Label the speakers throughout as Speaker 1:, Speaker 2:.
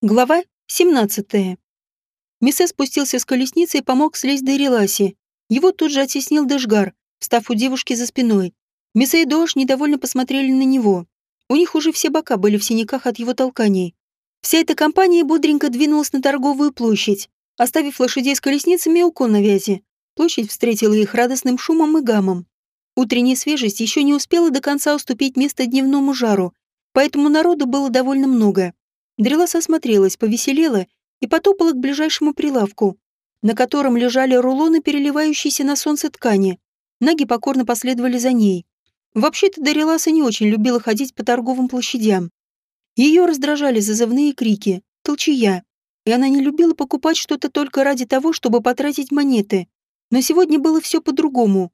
Speaker 1: Глава 17. Миссе спустился с колесницы и помог слезть до Реласи. Его тут же оттеснил Дэшгар, став у девушки за спиной. Миссе и Дош недовольно посмотрели на него. У них уже все бока были в синяках от его толканий. Вся эта компания бодренько двинулась на торговую площадь, оставив лошадей с колесницами у коновязи. Площадь встретила их радостным шумом и гамом. Утренняя свежесть еще не успела до конца уступить место дневному жару, поэтому народу было довольно много. Дрелас осмотрелась, повеселела и потопала к ближайшему прилавку, на котором лежали рулоны, переливающиеся на солнце ткани. Наги покорно последовали за ней. Вообще-то Дариласа не очень любила ходить по торговым площадям. Ее раздражали зазывные крики, толчая, и она не любила покупать что-то только ради того, чтобы потратить монеты. Но сегодня было все по-другому.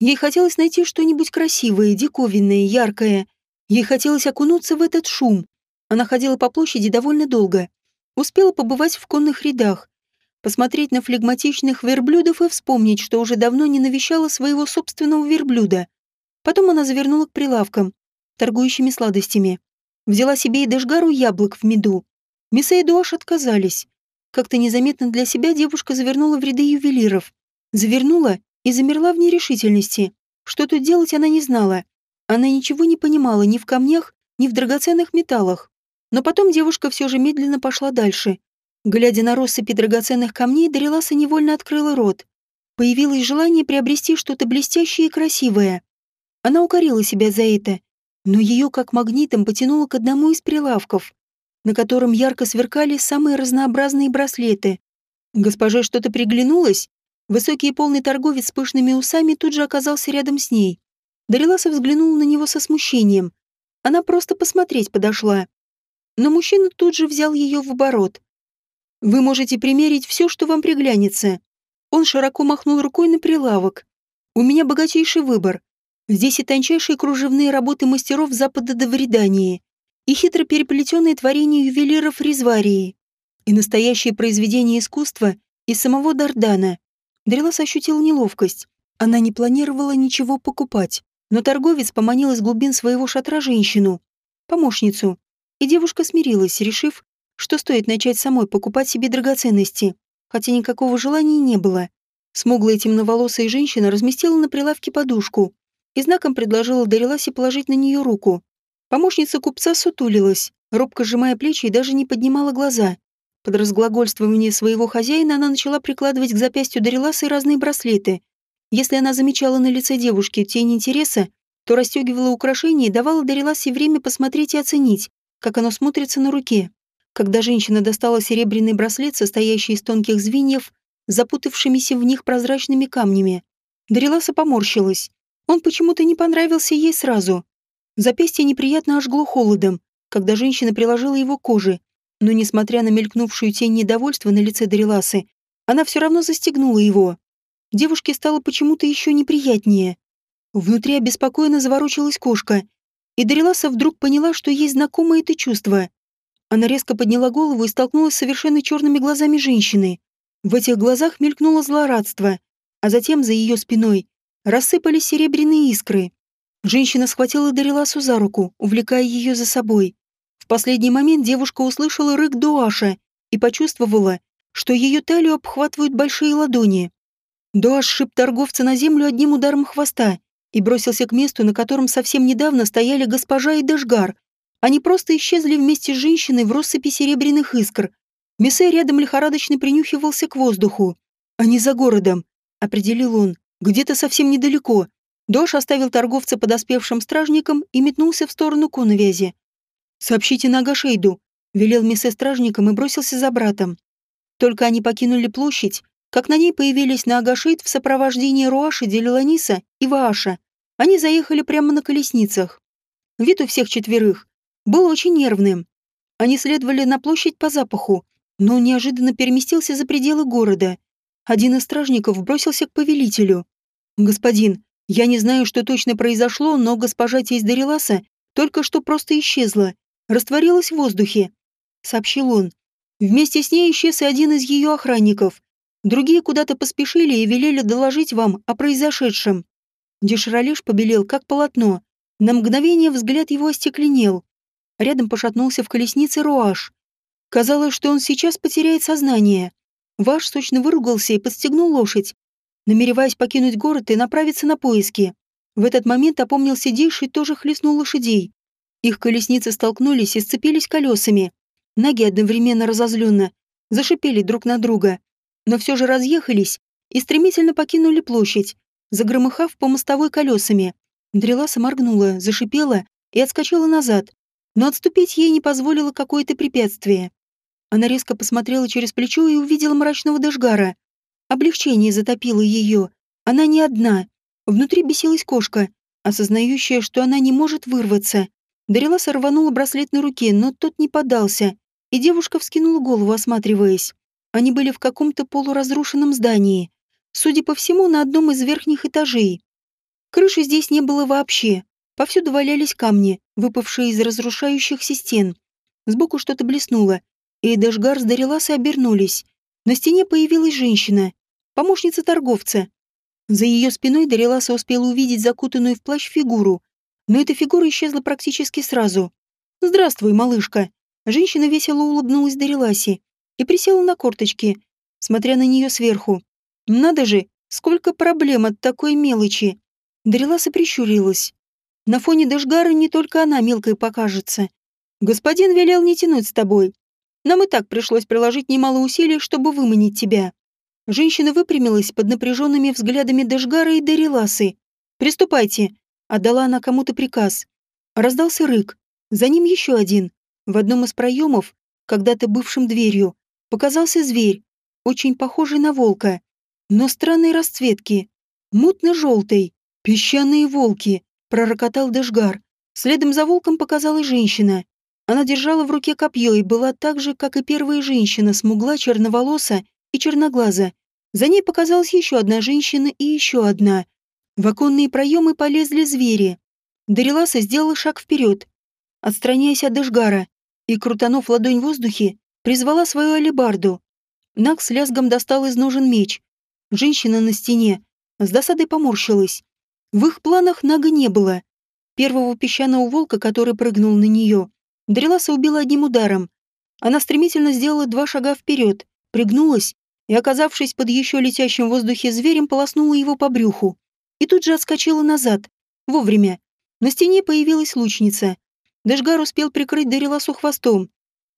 Speaker 1: Ей хотелось найти что-нибудь красивое, диковинное, яркое. Ей хотелось окунуться в этот шум, она ходила по площади довольно долго. Успела побывать в конных рядах, посмотреть на флегматичных верблюдов и вспомнить, что уже давно не навещала своего собственного верблюда. Потом она завернула к прилавкам, торгующими сладостями. Взяла себе и дешгару яблок в меду. Мисса и Дуаш отказались. Как-то незаметно для себя девушка завернула в ряды ювелиров. Завернула и замерла в нерешительности. Что тут делать она не знала. Она ничего не понимала ни в камнях, ни в драгоценных металлах. Но потом девушка все же медленно пошла дальше. Глядя на россыпи драгоценных камней, Дариласа невольно открыла рот. Появилось желание приобрести что-то блестящее и красивое. Она укорила себя за это, но ее как магнитом потянуло к одному из прилавков, на котором ярко сверкали самые разнообразные браслеты. Госпоже что-то приглянулось. Высокий и полный торговец с пышными усами тут же оказался рядом с ней. Дариласа взглянула на него со смущением. Она просто посмотреть подошла но мужчина тут же взял ее в оборот. «Вы можете примерить все, что вам приглянется». Он широко махнул рукой на прилавок. «У меня богатейший выбор. Здесь и тончайшие кружевные работы мастеров Запада до Вредании, и хитро переплетенные творения ювелиров Резварии, и настоящее произведение искусства из самого Дардана». Дрелас ощутил неловкость. Она не планировала ничего покупать, но торговец поманил из глубин своего шатра женщину, помощницу, и девушка смирилась, решив, что стоит начать самой покупать себе драгоценности, хотя никакого желания не было. Смуглая темноволосая женщина разместила на прилавке подушку и знаком предложила Дариласе положить на нее руку. Помощница купца сутулилась, робко сжимая плечи и даже не поднимала глаза. Под разглагольствование своего хозяина она начала прикладывать к запястью Дариласы разные браслеты. Если она замечала на лице девушки тень интереса, то расстегивала украшения и давала Дариласе время посмотреть и оценить, как оно смотрится на руке. Когда женщина достала серебряный браслет, состоящий из тонких звеньев, запутавшимися в них прозрачными камнями. Дариласа поморщилась. Он почему-то не понравился ей сразу. Запястье неприятно ожгло холодом, когда женщина приложила его к коже, но, несмотря на мелькнувшую тень недовольства на лице Дариласы, она все равно застегнула его. Девушке стало почему-то еще неприятнее. Внутри обеспокоенно заворочилась кошка, и Дариласа вдруг поняла, что ей знакомо это чувство. Она резко подняла голову и столкнулась с совершенно черными глазами женщины. В этих глазах мелькнуло злорадство, а затем за ее спиной рассыпались серебряные искры. Женщина схватила Дариласу за руку, увлекая ее за собой. В последний момент девушка услышала рык Дуаша и почувствовала, что ее талию обхватывают большие ладони. Дуаш шип торговца на землю одним ударом хвоста, и бросился к месту, на котором совсем недавно стояли госпожа и Дашгар. Они просто исчезли вместе с женщиной в россыпи серебряных искр. Мессей рядом лихорадочно принюхивался к воздуху. «Они за городом», — определил он, — «где-то совсем недалеко». Дош оставил торговца подоспевшим стражником и метнулся в сторону коновязи. «Сообщите на Агашейду», — велел Мессе стражникам и бросился за братом. Только они покинули площадь, как на ней появились на Агашейд в сопровождении Руаши, Делиланиса и Вааша. Они заехали прямо на колесницах. Вид у всех четверых был очень нервным. Они следовали на площадь по запаху, но неожиданно переместился за пределы города. Один из стражников бросился к повелителю. «Господин, я не знаю, что точно произошло, но госпожа тесть Дариласа только что просто исчезла, растворилась в воздухе», — сообщил он. Вместе с ней исчез и один из ее охранников. Другие куда-то поспешили и велели доложить вам о произошедшем. Деширалеш побелел, как полотно. На мгновение взгляд его остекленел. Рядом пошатнулся в колеснице Руаш. Казалось, что он сейчас потеряет сознание. Ваш сочно выругался и подстегнул лошадь, намереваясь покинуть город и направиться на поиски. В этот момент опомнился сидевший тоже хлестнул лошадей. Их колесницы столкнулись и сцепились колесами. Ноги одновременно разозленно зашипели друг на друга, но все же разъехались и стремительно покинули площадь, загромыхав по мостовой колесами. Дреласа моргнула, зашипела и отскочила назад, но отступить ей не позволило какое-то препятствие. Она резко посмотрела через плечо и увидела мрачного Дашгара. Облегчение затопило ее. Она не одна. Внутри бесилась кошка, осознающая, что она не может вырваться. Дарила сорванула браслет на руке, но тот не поддался, и девушка вскинула голову, осматриваясь. Они были в каком-то полуразрушенном здании, судя по всему, на одном из верхних этажей. Крыши здесь не было вообще. Повсюду валялись камни, выпавшие из разрушающихся стен. Сбоку что-то блеснуло, и Дэшгар с Дариласой обернулись. На стене появилась женщина, помощница торговца. За ее спиной Дариласа успела увидеть закутанную в плащ фигуру, но эта фигура исчезла практически сразу. «Здравствуй, малышка!» Женщина весело улыбнулась Дариласе и присела на корточки, смотря на нее сверху. «Надо же, сколько проблем от такой мелочи!» Дариласа прищурилась. На фоне Дашгара не только она мелкой покажется. «Господин велел не тянуть с тобой. Нам и так пришлось приложить немало усилий, чтобы выманить тебя». Женщина выпрямилась под напряженными взглядами Дашгара и Дариласы. «Приступайте», — отдала она кому-то приказ. Раздался рык. За ним еще один. В одном из проемов, когда-то бывшим дверью, показался зверь, очень похожий на волка, но странной расцветки, мутно-желтый. «Песчаные волки!» — пророкотал Дашгар. Следом за волком показалась женщина. Она держала в руке копье и была так же, как и первая женщина, смугла, черноволоса и черноглаза. За ней показалась еще одна женщина и еще одна. В оконные проемы полезли звери. Дариласа сделала шаг вперед, отстраняясь от Дашгара, и, крутанув ладонь в воздухе, призвала свою алебарду. Наг с лязгом достал из ножен меч. Женщина на стене с досадой поморщилась. В их планах Нага не было. Первого песчаного волка, который прыгнул на нее, Дреласа убила одним ударом. Она стремительно сделала два шага вперед, пригнулась и, оказавшись под еще летящим в воздухе зверем, полоснула его по брюху. И тут же отскочила назад. Вовремя. На стене появилась лучница. Дашгар успел прикрыть Дариласу хвостом,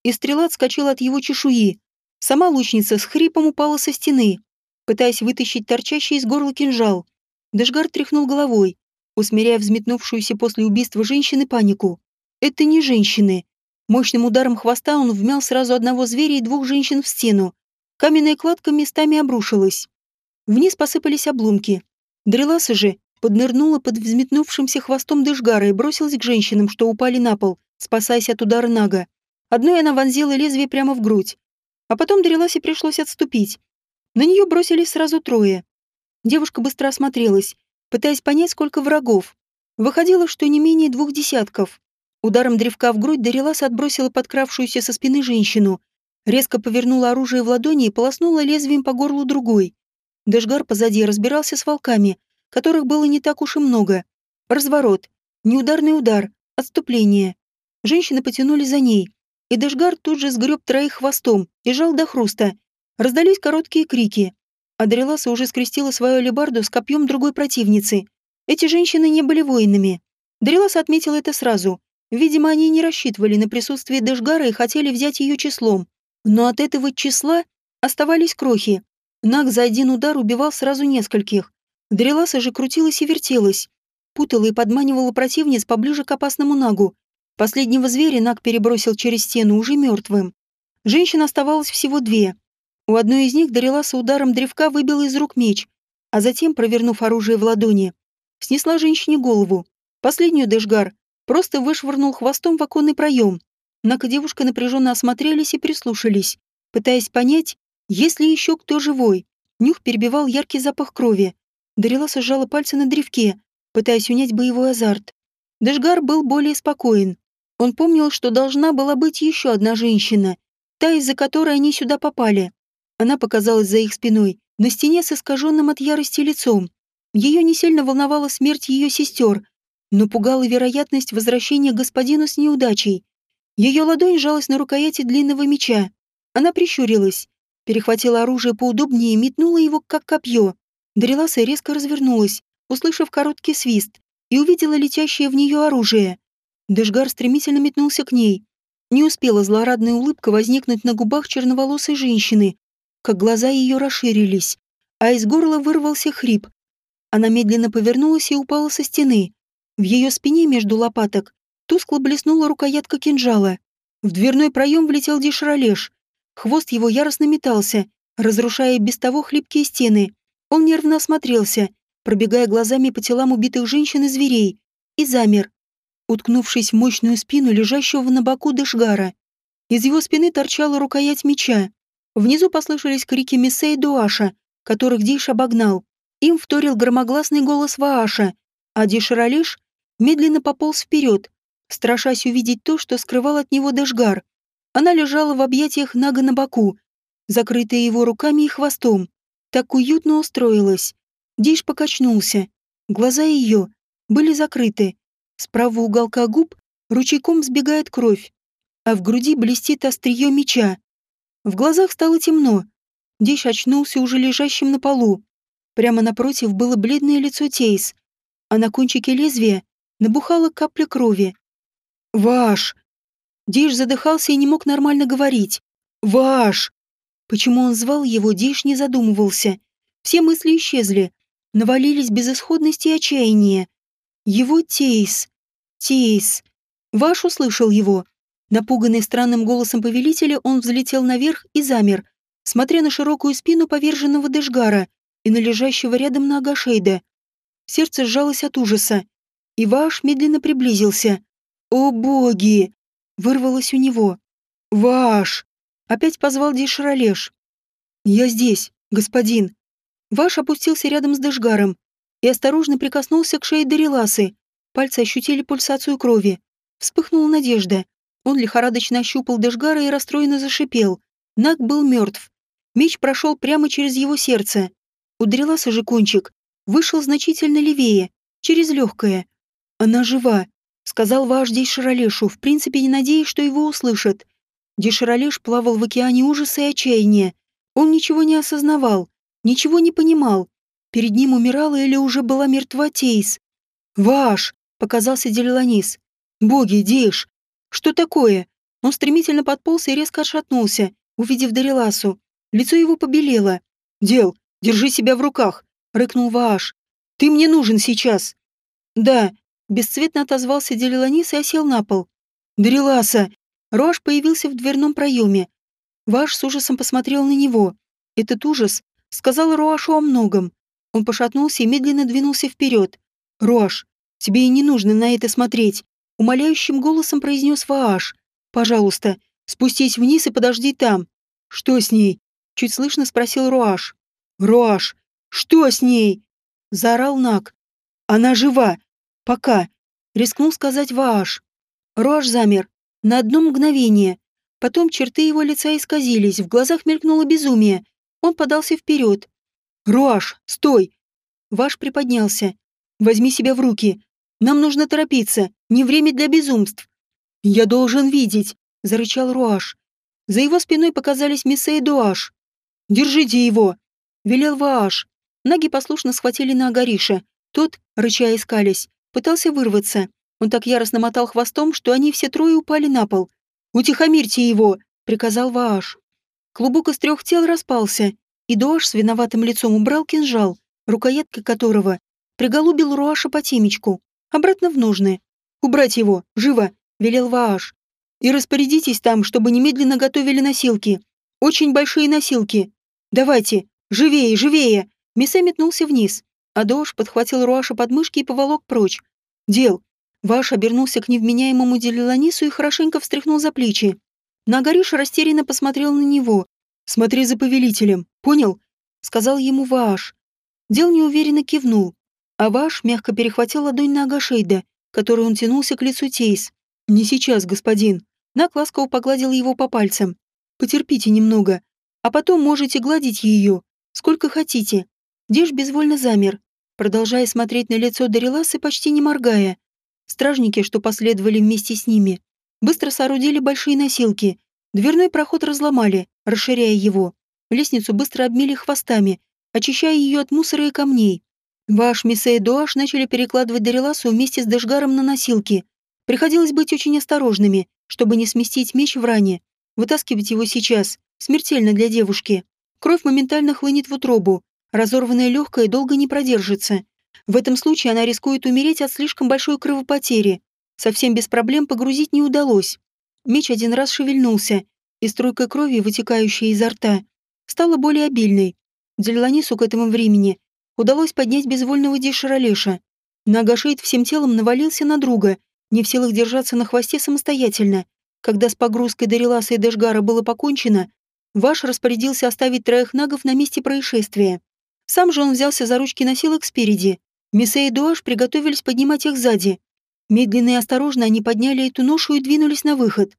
Speaker 1: и стрела отскочила от его чешуи. Сама лучница с хрипом упала со стены, пытаясь вытащить торчащий из горла кинжал. Дашгар тряхнул головой, усмиряя взметнувшуюся после убийства женщины панику. Это не женщины. Мощным ударом хвоста он вмял сразу одного зверя и двух женщин в стену. Каменная кладка местами обрушилась. Вниз посыпались обломки. Дреласа же поднырнула под взметнувшимся хвостом Дышгара и бросилась к женщинам, что упали на пол, спасаясь от удара Нага. Одной она вонзила лезвие прямо в грудь. А потом Дреласе пришлось отступить. На нее бросились сразу трое. Девушка быстро осмотрелась, пытаясь понять, сколько врагов. Выходило, что не менее двух десятков. Ударом древка в грудь Дарилас отбросила подкравшуюся со спины женщину, резко повернула оружие в ладони и полоснула лезвием по горлу другой. Дашгар позади разбирался с волками, которых было не так уж и много. Разворот, неударный удар, отступление. Женщины потянули за ней, и Дашгар тут же сгреб троих хвостом и жал до хруста. Раздались короткие крики. Адреласа уже скрестила свою алебарду с копьем другой противницы. Эти женщины не были воинами. Дреласа отметила это сразу. Видимо, они не рассчитывали на присутствие Дэшгара и хотели взять ее числом. Но от этого числа оставались крохи. Наг за один удар убивал сразу нескольких. Дреласа же крутилась и вертелась. Путала и подманивала противниц поближе к опасному Нагу. Последнего зверя Наг перебросил через стену уже мертвым. Женщин оставалось всего две. У одной из них Дариласа ударом древка выбила из рук меч, а затем, провернув оружие в ладони, снесла женщине голову. Последнюю Дэшгар просто вышвырнул хвостом в оконный проем. Нака девушка напряженно осмотрелись и прислушались, пытаясь понять, есть ли еще кто живой. Нюх перебивал яркий запах крови. Дариласа сжала пальцы на древке, пытаясь унять боевой азарт. Дэшгар был более спокоен. Он помнил, что должна была быть еще одна женщина, та, из-за которой они сюда попали. Она показалась за их спиной, на стене с искаженным от ярости лицом. Ее не сильно волновала смерть ее сестер, но пугала вероятность возвращения господину с неудачей. Ее ладонь сжалась на рукояти длинного меча. Она прищурилась, перехватила оружие поудобнее и метнула его, как копье. Дариласа резко развернулась, услышав короткий свист, и увидела летящее в нее оружие. Дежгар стремительно метнулся к ней. Не успела злорадная улыбка возникнуть на губах черноволосой женщины, как глаза ее расширились, а из горла вырвался хрип. Она медленно повернулась и упала со стены. В ее спине между лопаток тускло блеснула рукоятка кинжала. В дверной проем влетел Дишралеш. Хвост его яростно метался, разрушая без того хлипкие стены. Он нервно осмотрелся, пробегая глазами по телам убитых женщин и зверей, и замер, уткнувшись в мощную спину лежащего на боку Дышгара. Из его спины торчала рукоять меча. Внизу послышались крики Мессе и Дуаша, которых Диш обогнал. Им вторил громогласный голос Вааша, а Дишаралиш медленно пополз вперед, страшась увидеть то, что скрывал от него Дашгар. Она лежала в объятиях Нага на боку, закрытая его руками и хвостом. Так уютно устроилась. Диш покачнулся. Глаза ее были закрыты. Справа уголка губ ручейком сбегает кровь, а в груди блестит острие меча. В глазах стало темно. Диш очнулся уже лежащим на полу. Прямо напротив было бледное лицо Тейс, а на кончике лезвия набухала капля крови. «Ваш!» Диш задыхался и не мог нормально говорить. «Ваш!» Почему он звал его, Диш не задумывался. Все мысли исчезли, навалились безысходность и отчаяние. Его Тейс. Тейс. Ваш услышал его. Напуганный странным голосом повелителя, он взлетел наверх и замер, смотря на широкую спину поверженного Дежгара и на лежащего рядом на Агашейда. Сердце сжалось от ужаса. И Ваш медленно приблизился. «О боги!» — вырвалось у него. «Ваш!» — опять позвал Дишралеш. «Я здесь, господин». Ваш опустился рядом с Дежгаром и осторожно прикоснулся к шее Дариласы. Пальцы ощутили пульсацию крови. Вспыхнула надежда. Он лихорадочно ощупал Дежгара и расстроенно зашипел. Наг был мертв. Меч прошел прямо через его сердце. У Дариласы же кончик вышел значительно левее, через легкое. Она жива, сказал ваш Дейшаролешу, в принципе не надеясь, что его услышат. Дейшаролеш плавал в океане ужаса и отчаяния. Он ничего не осознавал, ничего не понимал. Перед ним умирала или уже была мертва Тейс. «Ваш!» — показался Делиланис. «Боги, Дейш! Что такое?» Он стремительно подполз и резко отшатнулся, увидев Дариласу. Лицо его побелело. «Дел, держи себя в руках!» — рыкнул Вааш. «Ты мне нужен сейчас!» «Да, Бесцветно отозвался Делиланис и осел на пол. «Дариласа!» Роаш появился в дверном проеме. Ваш с ужасом посмотрел на него. Этот ужас сказал Роашу о многом. Он пошатнулся и медленно двинулся вперед. «Роаш, тебе и не нужно на это смотреть», — умоляющим голосом произнес Вааш. «Пожалуйста, спустись вниз и подожди там». «Что с ней?» — чуть слышно спросил Роаш. «Роаш, что с ней?» — заорал Нак. «Она жива. Пока. Рискнул сказать Вааш. Роаш замер. На одно мгновение. Потом черты его лица исказились, в глазах мелькнуло безумие. Он подался вперед. «Роаш, стой!» Ваш приподнялся. «Возьми себя в руки. Нам нужно торопиться. Не время для безумств». «Я должен видеть», — зарычал Руаш. За его спиной показались Миссе и Дуаш. «Держите его!» — велел Вааш. Ноги послушно схватили на Агариша. Тот, рыча искались, Пытался вырваться. Он так яростно мотал хвостом, что они все трое упали на пол. «Утихомирьте его!» — приказал Вааш. Клубок из трех тел распался, и Дуаш с виноватым лицом убрал кинжал, рукоятка которого приголубил Руаша по темечку, обратно в ножны. «Убрать его! Живо!» — велел Вааш. «И распорядитесь там, чтобы немедленно готовили носилки. Очень большие носилки. Давайте! Живее, живее!» Месе метнулся вниз. Адош подхватил Руаша под мышки и поволок прочь. «Дел!» Ваш обернулся к невменяемому Делиланису и хорошенько встряхнул за плечи. Нагариш растерянно посмотрел на него. «Смотри за повелителем, понял?» Сказал ему Вааш. Дел неуверенно кивнул, а Вааш мягко перехватил ладонь на Агашейда, которой он тянулся к лицу Тейс. «Не сейчас, господин». Нак ласково погладил его по пальцам. «Потерпите немного, а потом можете гладить ее, сколько хотите». Деш безвольно замер, продолжая смотреть на лицо Дариласы, почти не моргая. Стражники, что последовали вместе с ними, Быстро соорудили большие носилки. Дверной проход разломали, расширяя его. Лестницу быстро обмели хвостами, очищая ее от мусора и камней. Ваш Миссе и Дуаш начали перекладывать Дариласу вместе с Дашгаром на носилки. Приходилось быть очень осторожными, чтобы не сместить меч в ране. Вытаскивать его сейчас смертельно для девушки. Кровь моментально хлынет в утробу. Разорванное легкое долго не продержится. В этом случае она рискует умереть от слишком большой кровопотери. Совсем без проблем погрузить не удалось. Меч один раз шевельнулся, и струйка крови, вытекающая изо рта, стала более обильной. Дельланису к этому времени удалось поднять безвольного Дишаролеша. Нагашейд всем телом навалился на друга, не в силах держаться на хвосте самостоятельно. Когда с погрузкой Дариласа и Дэшгара было покончено, Ваш распорядился оставить троих нагов на месте происшествия. Сам же он взялся за ручки носилок спереди. Миссе и Дуаш приготовились поднимать их сзади. Медленно и осторожно они подняли эту ношу и двинулись на выход.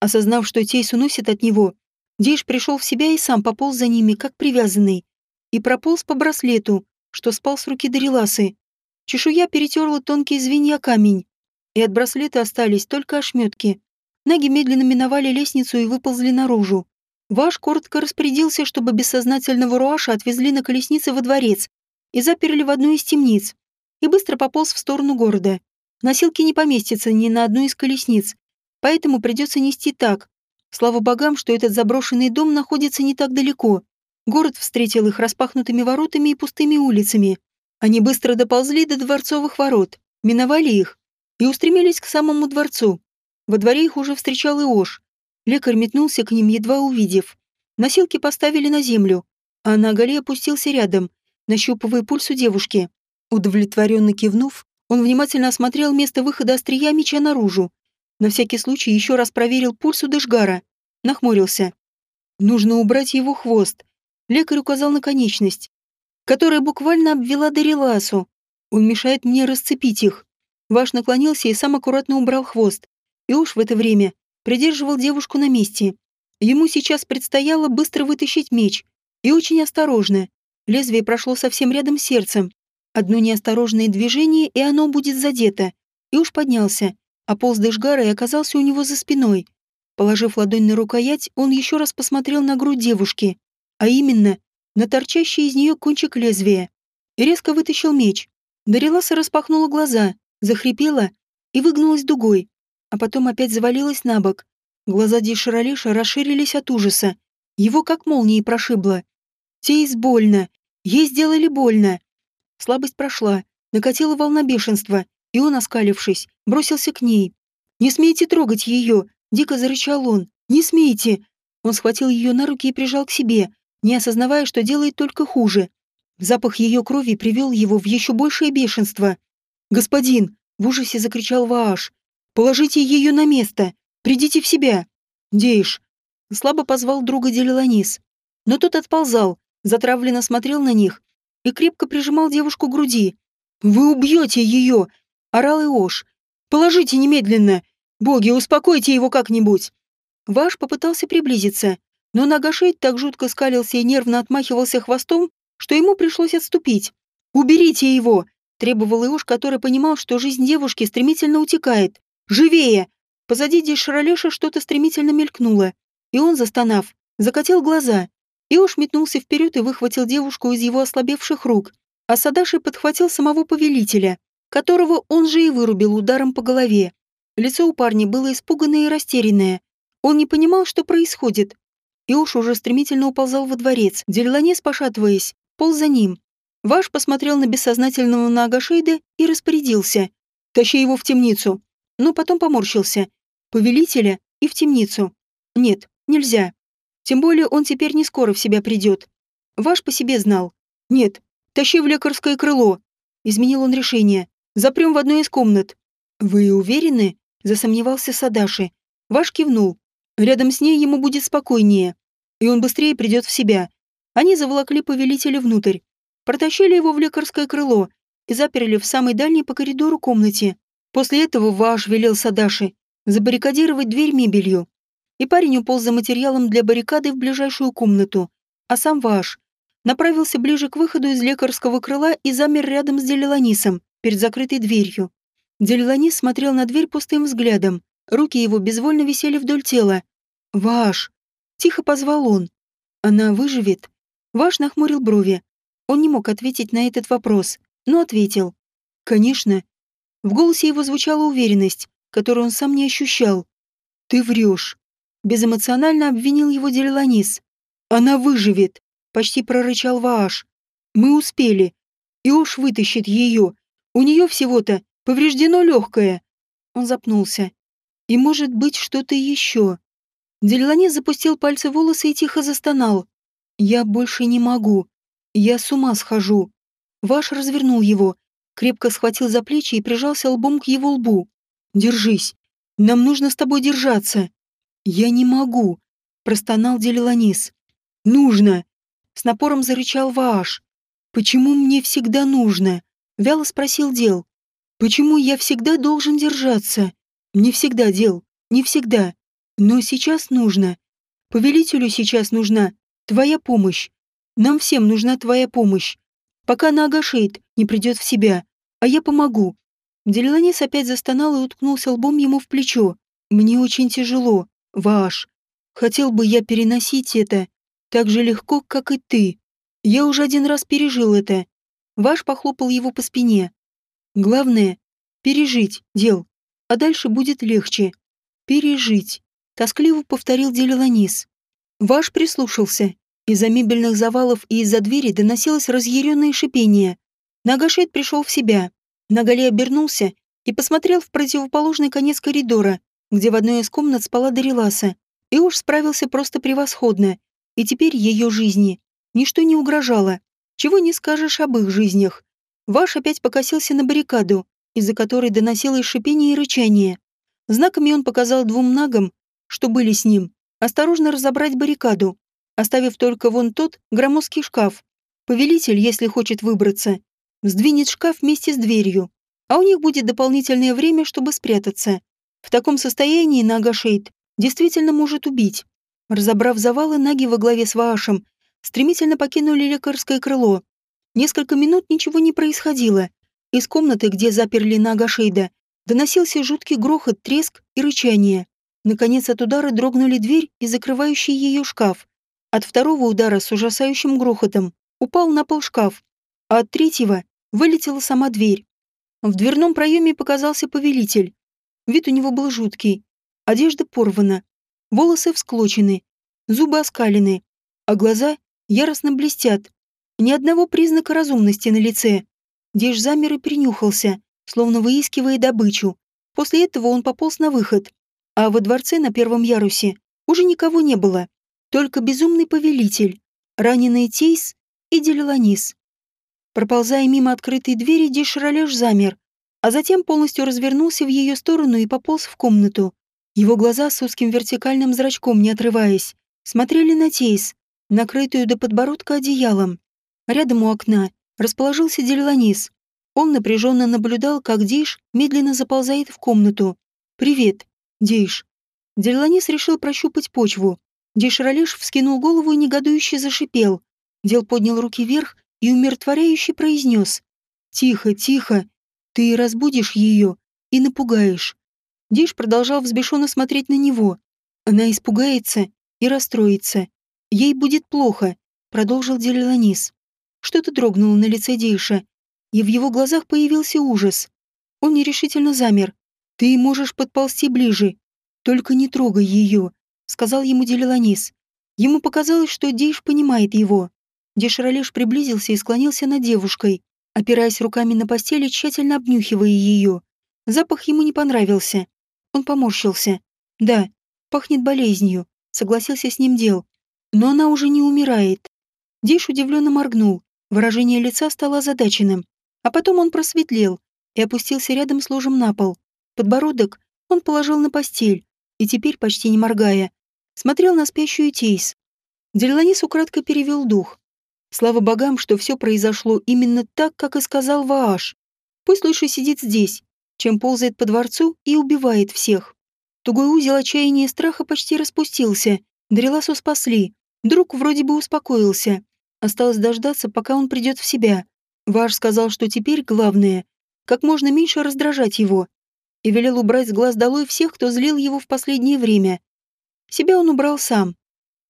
Speaker 1: Осознав, что Тейс уносит от него, Дейш пришел в себя и сам пополз за ними, как привязанный, и прополз по браслету, что спал с руки Дариласы. Чешуя перетерла тонкие звенья камень, и от браслета остались только ошметки. Ноги медленно миновали лестницу и выползли наружу. Ваш коротко распорядился, чтобы бессознательного Руаша отвезли на колеснице во дворец и заперли в одну из темниц, и быстро пополз в сторону города. Носилки не поместятся ни на одну из колесниц, поэтому придется нести так. Слава богам, что этот заброшенный дом находится не так далеко. Город встретил их распахнутыми воротами и пустыми улицами. Они быстро доползли до дворцовых ворот, миновали их и устремились к самому дворцу. Во дворе их уже встречал Иош, Лекарь метнулся к ним, едва увидев. Носилки поставили на землю, а на оголе опустился рядом, нащупывая пульс у девушки. Удовлетворенно кивнув, он внимательно осмотрел место выхода острия меча наружу. На всякий случай еще раз проверил пульс у Дышгара. Нахмурился. Нужно убрать его хвост. Лекарь указал на конечность, которая буквально обвела Дариласу. Он мешает мне расцепить их. Ваш наклонился и сам аккуратно убрал хвост. И уж в это время придерживал девушку на месте. Ему сейчас предстояло быстро вытащить меч. И очень осторожно. Лезвие прошло совсем рядом с сердцем. Одно неосторожное движение, и оно будет задето. И уж поднялся, а полз Дэшгара и оказался у него за спиной. Положив ладонь на рукоять, он еще раз посмотрел на грудь девушки, а именно на торчащий из нее кончик лезвия. И резко вытащил меч. Дариласа распахнула глаза, захрипела и выгнулась дугой а потом опять завалилась на бок. Глаза Дишаралиша расширились от ужаса. Его как молнией прошибло. Тейс больно. Ей сделали больно. Слабость прошла. Накатила волна бешенства, и он, оскалившись, бросился к ней. «Не смейте трогать ее!» — дико зарычал он. «Не смейте!» Он схватил ее на руки и прижал к себе, не осознавая, что делает только хуже. Запах ее крови привел его в еще большее бешенство. «Господин!» — в ужасе закричал Вааш. Положите ее на место. Придите в себя. Дейш. Слабо позвал друга Делиланис. Но тот отползал, затравленно смотрел на них и крепко прижимал девушку к груди. «Вы убьете ее!» — орал Иош. «Положите немедленно! Боги, успокойте его как-нибудь!» Ваш попытался приблизиться, но Нагашейд так жутко скалился и нервно отмахивался хвостом, что ему пришлось отступить. «Уберите его!» — требовал Иош, который понимал, что жизнь девушки стремительно утекает. Живее!» Позади Дишролеша что-то стремительно мелькнуло, и он, застонав, закатил глаза. И уж метнулся вперед и выхватил девушку из его ослабевших рук, а Садаши подхватил самого повелителя, которого он же и вырубил ударом по голове. Лицо у парня было испуганное и растерянное. Он не понимал, что происходит. И уж уже стремительно уползал во дворец. Дельланес, пошатываясь, полз за ним. Ваш посмотрел на бессознательного Нагашейда и распорядился. «Тащи его в темницу но потом поморщился. Повелителя и в темницу. Нет, нельзя. Тем более он теперь не скоро в себя придет. Ваш по себе знал. Нет, тащи в лекарское крыло. Изменил он решение. Запрем в одной из комнат. Вы уверены? Засомневался Садаши. Ваш кивнул. Рядом с ней ему будет спокойнее. И он быстрее придет в себя. Они заволокли повелителя внутрь. Протащили его в лекарское крыло и заперли в самой дальней по коридору комнате. После этого Ваш велел Садаши забаррикадировать дверь мебелью, и парень уполз за материалом для баррикады в ближайшую комнату, а сам Ваш направился ближе к выходу из лекарского крыла и замер рядом с Делиланисом перед закрытой дверью. Делиланис смотрел на дверь пустым взглядом, Руки его безвольно висели вдоль тела. «Ваш!» — тихо позвал он. «Она выживет?» Ваш нахмурил брови. Он не мог ответить на этот вопрос, но ответил. «Конечно». В голосе его звучала уверенность, которую он сам не ощущал. «Ты врешь». Безэмоционально обвинил его Делеланис. «Она выживет», — почти прорычал Вааш. «Мы успели. И уж вытащит ее. У нее всего-то повреждено легкое». Он запнулся. «И может быть что-то еще». Делеланис запустил пальцы в волосы и тихо застонал. «Я больше не могу. Я с ума схожу». Ваш развернул его, крепко схватил за плечи и прижался лбом к его лбу. «Держись. Нам нужно с тобой держаться». «Я не могу», — простонал Делеланис. «Нужно!» — с напором зарычал Вааш. «Почему мне всегда нужно?» — вяло спросил Дел. «Почему я всегда должен держаться?» «Не всегда, Дел, не всегда. Но сейчас нужно. Повелителю сейчас нужна твоя помощь. Нам всем нужна твоя помощь. Пока Нагашейд не придет в себя, а я помогу». Делиланис опять застонал и уткнулся лбом ему в плечо. «Мне очень тяжело, Вааш. Хотел бы я переносить это так же легко, как и ты. Я уже один раз пережил это. Ваш похлопал его по спине. Главное — пережить, дел. А дальше будет легче. Пережить. Тоскливо повторил Делиланис. Ваш прислушался. Из-за мебельных завалов и из-за двери доносилось разъяренное шипение. Нагашет пришел в себя. Нагали обернулся и посмотрел в противоположный конец коридора, где в одной из комнат спала Дариласа. И уж справился просто превосходно. И теперь ее жизни ничто не угрожало. Чего не скажешь об их жизнях. Ваш опять покосился на баррикаду, из-за которой доносилось шипение и рычание. Знаками он показал двум нагам, что были с ним, осторожно разобрать баррикаду, оставив только вон тот громоздкий шкаф. Повелитель, если хочет выбраться, сдвинет шкаф вместе с дверью, а у них будет дополнительное время, чтобы спрятаться. В таком состоянии Нага Шейд действительно может убить. Разобрав завалы, Наги во главе с Ваашем стремительно покинули лекарское крыло. Несколько минут ничего не происходило. Из комнаты, где заперли Нага Шейда, доносился жуткий грохот, треск и рычание. Наконец от удара дрогнули дверь и закрывающий ее шкаф. От второго удара с ужасающим грохотом упал на пол шкаф, а от третьего вылетела сама дверь. В дверном проеме показался повелитель. Вид у него был жуткий. Одежда порвана, волосы всклочены, зубы оскалены, а глаза яростно блестят. Ни одного признака разумности на лице. Деж замер и принюхался, словно выискивая добычу. После этого он пополз на выход. А во дворце на первом ярусе уже никого не было. Только безумный повелитель, раненый Тейс и Делиланис. Проползая мимо открытой двери, Деширалеш замер, а затем полностью развернулся в ее сторону и пополз в комнату. Его глаза с узким вертикальным зрачком, не отрываясь, смотрели на Тейс, накрытую до подбородка одеялом. Рядом у окна расположился Делиланис. Он напряженно наблюдал, как Дейш медленно заползает в комнату. «Привет, Дейш». Делиланис решил прощупать почву. Дейш Ралеш вскинул голову и негодующе зашипел. Дел поднял руки вверх и умиротворяюще произнес. «Тихо, тихо. Ты разбудишь ее и напугаешь». Диш продолжал взбешенно смотреть на него. Она испугается и расстроится. Ей будет плохо, продолжил Делиланис. Что-то дрогнуло на лице Дейша, и в его глазах появился ужас. Он нерешительно замер. «Ты можешь подползти ближе. Только не трогай ее», — сказал ему Делиланис. Ему показалось, что Дейш понимает его. Деширалеш приблизился и склонился над девушкой, опираясь руками на постель и тщательно обнюхивая ее. Запах ему не понравился. Он поморщился. «Да, пахнет болезнью», — согласился с ним Дел. «Но она уже не умирает». Дейш удивленно моргнул. Выражение лица стало озадаченным. А потом он просветлел и опустился рядом с ложем на пол. Подбородок он положил на постель и теперь, почти не моргая, смотрел на спящую Тейс. Деланис украдко перевел дух. Слава богам, что все произошло именно так, как и сказал Вааш. Пусть лучше сидит здесь, чем ползает по дворцу и убивает всех. Тугой узел отчаяния и страха почти распустился. Дреласу спасли. Друг вроде бы успокоился. Осталось дождаться, пока он придет в себя. Ваш сказал, что теперь главное — как можно меньше раздражать его. и велел убрать с глаз долой всех, кто злил его в последнее время. Себя он убрал сам.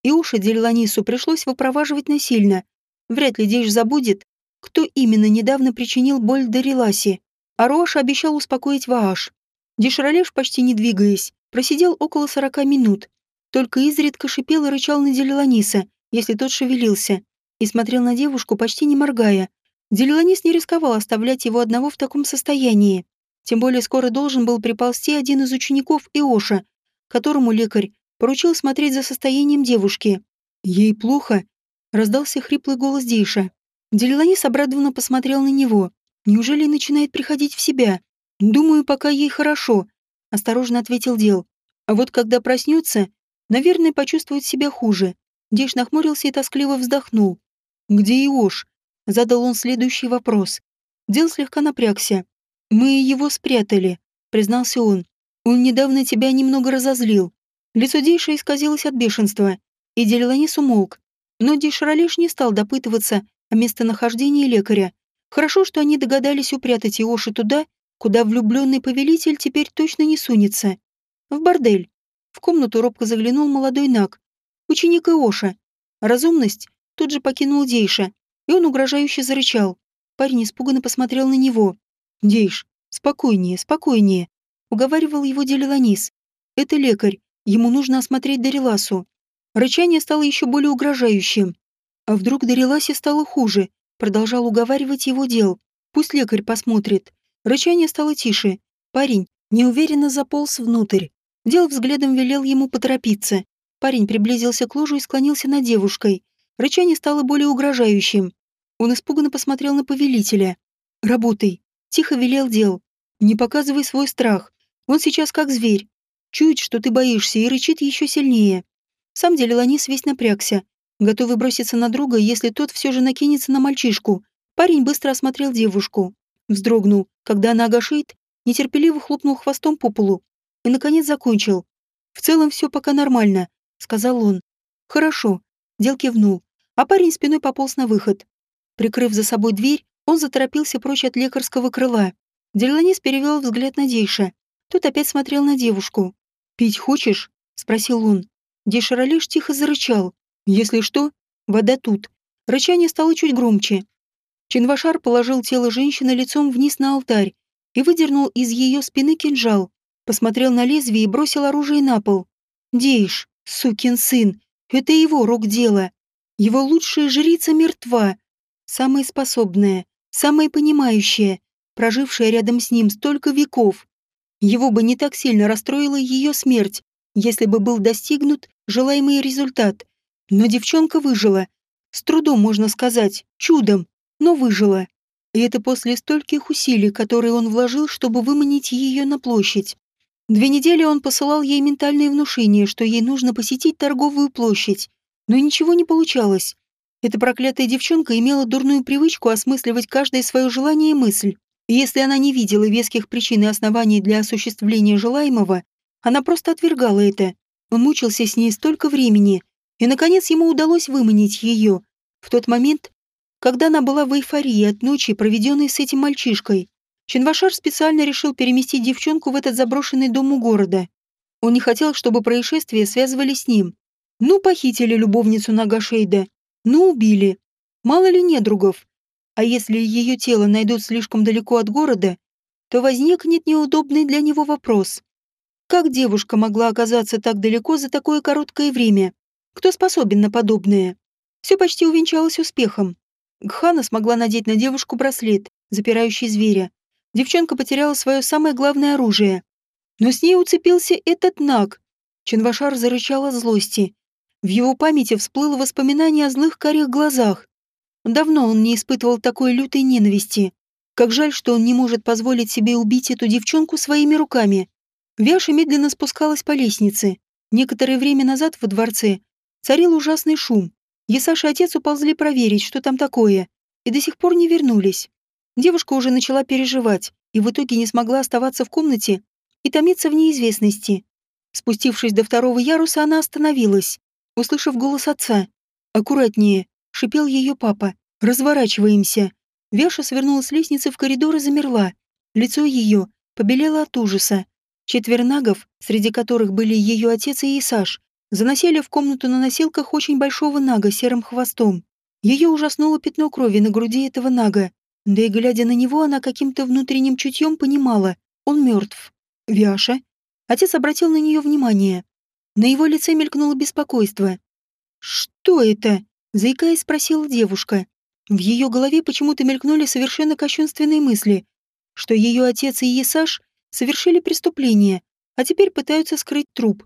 Speaker 1: И уши Дельланису пришлось выпроваживать насильно. Вряд ли Дейш забудет, кто именно недавно причинил боль Дариласе. А Рош обещал успокоить Вааш. Дешралеш, почти не двигаясь, просидел около сорока минут. Только изредка шипел и рычал на Делиланиса, если тот шевелился, и смотрел на девушку, почти не моргая. Делиланис не рисковал оставлять его одного в таком состоянии. Тем более скоро должен был приползти один из учеников Иоша, которому лекарь поручил смотреть за состоянием девушки. «Ей плохо?» — раздался хриплый голос Дейша. Делиланис обрадованно посмотрел на него. «Неужели начинает приходить в себя?» «Думаю, пока ей хорошо», — осторожно ответил Дел. «А вот когда проснется, наверное, почувствует себя хуже». Дейш нахмурился и тоскливо вздохнул. «Где Иош?» — задал он следующий вопрос. Дел слегка напрягся. «Мы его спрятали», — признался он. «Он недавно тебя немного разозлил». Лицо Дейша исказилось от бешенства, и Делиланис умолк. Но Дейшаралиш не стал допытываться о местонахождении лекаря. Хорошо, что они догадались упрятать Иоши туда, куда влюбленный повелитель теперь точно не сунется. В бордель. В комнату робко заглянул молодой Наг, ученик Иоша. Разумность тут же покинул Дейша, и он угрожающе зарычал. Парень испуганно посмотрел на него. «Дейш, спокойнее, спокойнее», — уговаривал его Делиланис. «Это лекарь, ему нужно осмотреть Дариласу». Рычание стало еще более угрожающим. «А вдруг Дариласе стало хуже?» — продолжал уговаривать его дел. «Пусть лекарь посмотрит». Рычание стало тише. Парень неуверенно заполз внутрь. Дел взглядом велел ему поторопиться. Парень приблизился к ложу и склонился над девушкой. Рычание стало более угрожающим. Он испуганно посмотрел на повелителя. «Работай», Тихо велел дел. Не показывай свой страх. Он сейчас как зверь. Чует, что ты боишься, и рычит еще сильнее. Сам Делиланис весь напрягся, готовый броситься на друга, если тот все же накинется на мальчишку. Парень быстро осмотрел девушку. Вздрогнул, когда она агашит, нетерпеливо хлопнул хвостом по полу. И, наконец, закончил. «В целом все пока нормально», — сказал он. «Хорошо», — Дел кивнул, а парень спиной пополз на выход. Прикрыв за собой дверь, он заторопился прочь от лекарского крыла. Дельланис перевел взгляд на Дейша. Тот опять смотрел на девушку. «Пить хочешь?» — спросил он. Дейшера лишь тихо зарычал. «Если что, вода тут». Рычание стало чуть громче. Чинвашар положил тело женщины лицом вниз на алтарь и выдернул из ее спины кинжал. Посмотрел на лезвие и бросил оружие на пол. «Дейш, сукин сын, это его рук дело. Его лучшая жрица мертва, самая способная, самая понимающая, прожившая рядом с ним столько веков. Его бы не так сильно расстроила ее смерть, если бы был достигнут желаемый результат. Но девчонка выжила. С трудом, можно сказать, чудом, но выжила. И это после стольких усилий, которые он вложил, чтобы выманить ее на площадь. Две недели он посылал ей ментальные внушения, что ей нужно посетить торговую площадь. Но ничего не получалось. Эта проклятая девчонка имела дурную привычку осмысливать каждое свое желание и мысль. И если она не видела веских причин и оснований для осуществления желаемого, она просто отвергала это. Он мучился с ней столько времени, и, наконец, ему удалось выманить ее. В тот момент, когда она была в эйфории от ночи, проведенной с этим мальчишкой. Чинвашар специально решил переместить девчонку в этот заброшенный дом у города. Он не хотел, чтобы происшествия связывали с ним. Ну, похитили любовницу Нагашейда, ну, убили. Мало ли недругов. А если ее тело найдут слишком далеко от города, то возникнет неудобный для него вопрос. Как девушка могла оказаться так далеко за такое короткое время? Кто способен на подобное? Все почти увенчалось успехом. Гхана смогла надеть на девушку браслет, запирающий зверя. Девчонка потеряла свое самое главное оружие. Но с ней уцепился этот наг. Чинвашар зарычал от злости. В его памяти всплыло воспоминание о злых карих глазах. Давно он не испытывал такой лютой ненависти. Как жаль, что он не может позволить себе убить эту девчонку своими руками. Вяша медленно спускалась по лестнице. Некоторое время назад во дворце царил ужасный шум. Есаш и отец уползли проверить, что там такое, и до сих пор не вернулись. Девушка уже начала переживать и в итоге не смогла оставаться в комнате и томиться в неизвестности. Спустившись до второго яруса, она остановилась услышав голос отца. «Аккуратнее!» — шипел ее папа. «Разворачиваемся!» Вяша свернула с лестницы в коридор и замерла. Лицо ее побелела от ужаса. Четверо нагов, среди которых были ее отец и Исаш, заносили в комнату на носилках очень большого нага серым хвостом. Ее ужаснуло пятно крови на груди этого нага, да и глядя на него, она каким-то внутренним чутьем понимала, он мертв. Вяша. Отец обратил на нее внимание. На его лице мелькнуло беспокойство. «Что это?» — заикаясь, спросила девушка. В ее голове почему-то мелькнули совершенно кощунственные мысли, что ее отец и Есаш совершили преступление, а теперь пытаются скрыть труп.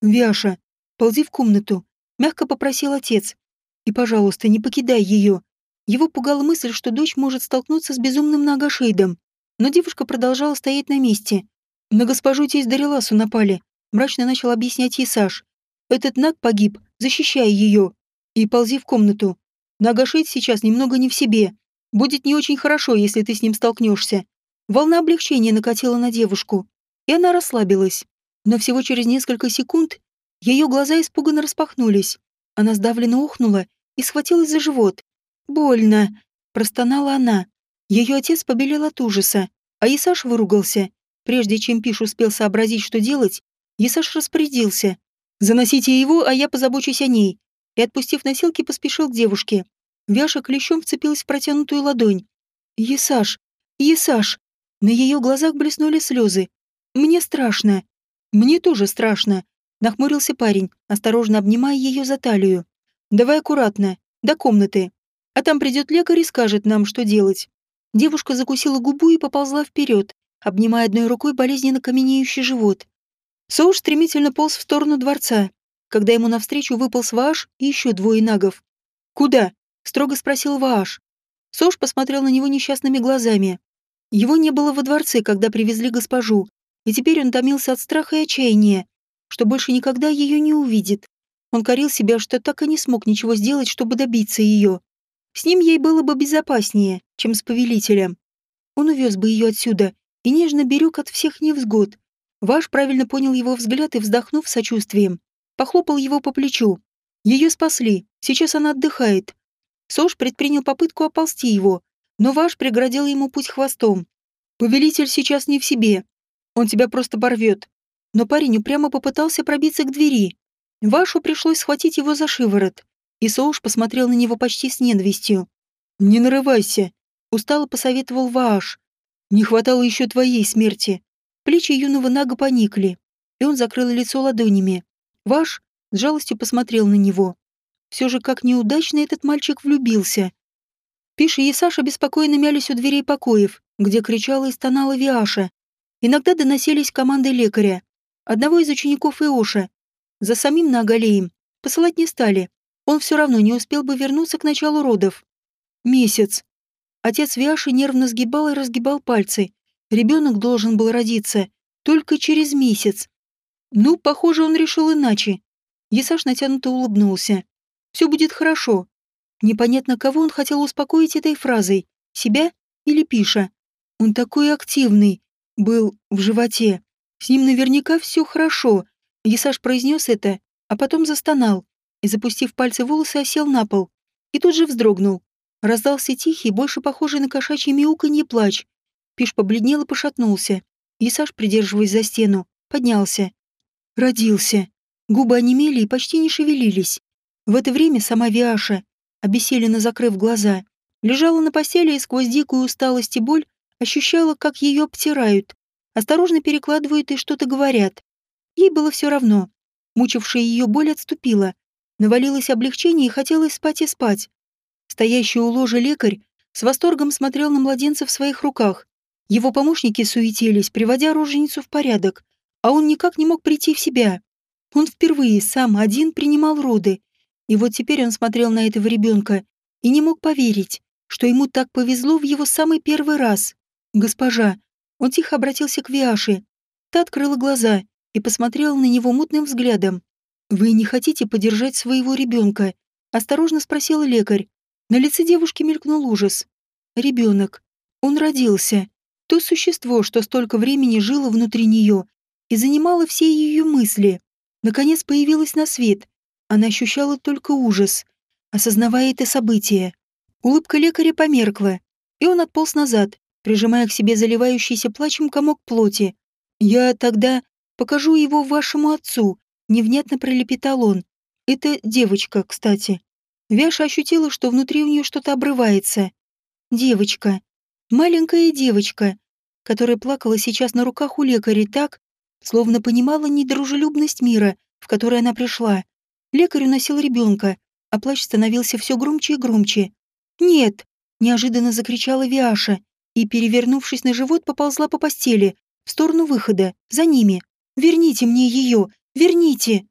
Speaker 1: «Вяша, ползи в комнату», — мягко попросил отец. «И, пожалуйста, не покидай ее». Его пугала мысль, что дочь может столкнуться с безумным Нагашейдом. Но девушка продолжала стоять на месте. На госпожу тесть Дариласу напали. Мрачно начал объяснять ей Саш. Этот Наг погиб, защищая ее. И ползи в комнату. Нагашейд сейчас немного не в себе. Будет не очень хорошо, если ты с ним столкнешься. Волна облегчения накатила на девушку, и она расслабилась. Но всего через несколько секунд ее глаза испуганно распахнулись. Она сдавленно ухнула и схватилась за живот. «Больно!» – простонала она. Ее отец побелел от ужаса, а Исаш выругался. Прежде чем Пиш успел сообразить, что делать, Исаш распорядился. «Заносите его, а я позабочусь о ней». И, отпустив носилки, поспешил к девушке. Вяша клещом вцепилась в протянутую ладонь. «Есаш! Есаш!» На ее глазах блеснули слезы. «Мне страшно». «Мне тоже страшно», — нахмурился парень, осторожно обнимая ее за талию. «Давай аккуратно, до комнаты. А там придет лекарь и скажет нам, что делать». Девушка закусила губу и поползла вперед, обнимая одной рукой болезненно каменеющий живот. Соуш стремительно полз в сторону дворца, когда ему навстречу выпал Свааш и еще двое нагов. «Куда?» — строго спросил Вааш. Соуш посмотрел на него несчастными глазами. Его не было во дворце, когда привезли госпожу, и теперь он томился от страха и отчаяния, что больше никогда ее не увидит. Он корил себя, что так и не смог ничего сделать, чтобы добиться ее. С ним ей было бы безопаснее, чем с повелителем. Он увез бы ее отсюда и нежно берег от всех невзгод. Ваш правильно понял его взгляд и, вздохнув сочувствием, похлопал его по плечу. Ее спасли, сейчас она отдыхает. Сош предпринял попытку оползти его, но Ваш преградил ему путь хвостом. «Повелитель сейчас не в себе. Он тебя просто порвет». Но парень упрямо попытался пробиться к двери. Вашу пришлось схватить его за шиворот, и Соуш посмотрел на него почти с ненавистью. «Не нарывайся», — устало посоветовал Вааш. «Не хватало еще твоей смерти». Плечи юного Нага поникли, и он закрыл лицо ладонями. Ваш с жалостью посмотрел на него. Все же как неудачно этот мальчик влюбился. Пиша и Саша беспокойно мялись у дверей покоев, где кричала и стонала Виаша. Иногда доносились команды лекаря, одного из учеников Иоша. За самим Нагалеем посылать не стали. Он все равно не успел бы вернуться к началу родов. Месяц. Отец Виаши нервно сгибал и разгибал пальцы. Ребенок должен был родиться только через месяц. Ну, похоже, он решил иначе. Есаш натянуто улыбнулся. Все будет хорошо. Непонятно, кого он хотел успокоить этой фразой, себя или Пиша. Он такой активный, был в животе. С ним наверняка все хорошо. Есаш произнес это, а потом застонал и, запустив пальцы в волосы, осел на пол. И тут же вздрогнул. Раздался тихий, больше похожий на кошачий мяуканье плач. Пиш побледнел и пошатнулся. Есаш, придерживаясь за стену, поднялся. Родился. Губы онемели и почти не шевелились. В это время сама Виаша обессиленно закрыв глаза, лежала на постели и сквозь дикую усталость и боль ощущала, как ее обтирают, осторожно перекладывают и что-то говорят. Ей было все равно. Мучившая ее боль отступила. Навалилось облегчение и хотелось спать и спать. Стоящий у ложа лекарь с восторгом смотрел на младенца в своих руках. Его помощники суетились, приводя роженицу в порядок, а он никак не мог прийти в себя. Он впервые сам один принимал роды и вот теперь он смотрел на этого ребенка и не мог поверить, что ему так повезло в его самый первый раз. «Госпожа!» Он тихо обратился к Виаше. Та открыла глаза и посмотрела на него мутным взглядом. «Вы не хотите подержать своего ребенка?» Осторожно спросил лекарь. На лице девушки мелькнул ужас. Ребенок. Он родился. То существо, что столько времени жило внутри нее и занимало все ее мысли. Наконец появилось на свет она ощущала только ужас, осознавая это событие. Улыбка лекаря померкла, и он отполз назад, прижимая к себе заливающийся плачем комок плоти. «Я тогда покажу его вашему отцу», — невнятно пролепетал он. «Это девочка, кстати». Вяша ощутила, что внутри у нее что-то обрывается. Девочка. Маленькая девочка, которая плакала сейчас на руках у лекаря так, словно понимала недружелюбность мира, в который она пришла. Лекарь уносил ребенка, а плач становился все громче и громче. «Нет!» — неожиданно закричала Виаша и, перевернувшись на живот, поползла по постели, в сторону выхода, за ними. «Верните мне ее! Верните!»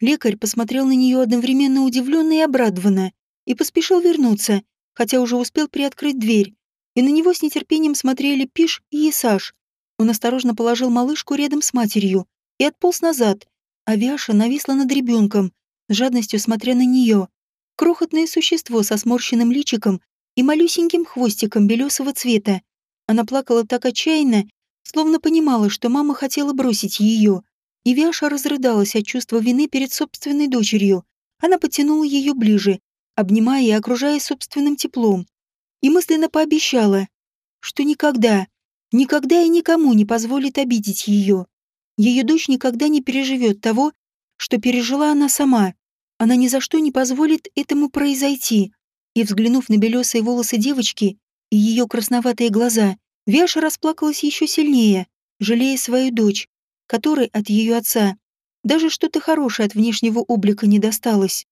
Speaker 1: Лекарь посмотрел на нее одновременно удивленно и обрадованно и поспешил вернуться, хотя уже успел приоткрыть дверь. И на него с нетерпением смотрели Пиш и Исаш. Он осторожно положил малышку рядом с матерью и отполз назад, а Виаша нависла над ребенком, с жадностью смотря на нее. Крохотное существо со сморщенным личиком и малюсеньким хвостиком белесого цвета. Она плакала так отчаянно, словно понимала, что мама хотела бросить ее. И Виаша разрыдалась от чувства вины перед собственной дочерью. Она потянула ее ближе, обнимая и окружая собственным теплом. И мысленно пообещала, что никогда, никогда и никому не позволит обидеть ее. Ее дочь никогда не переживет того, что пережила она сама. Она ни за что не позволит этому произойти. И, взглянув на белесые волосы девочки и ее красноватые глаза, Вяша расплакалась еще сильнее, жалея свою дочь, которой от ее отца даже что-то хорошее от внешнего облика не досталось.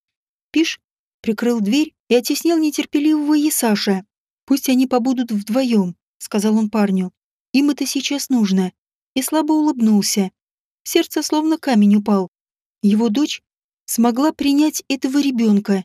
Speaker 1: Пиш прикрыл дверь и оттеснил нетерпеливого Есаша. «Пусть они побудут вдвоем», — сказал он парню. «Им это сейчас нужно». И слабо улыбнулся. Сердце словно камень упал. Его дочь смогла принять этого ребенка,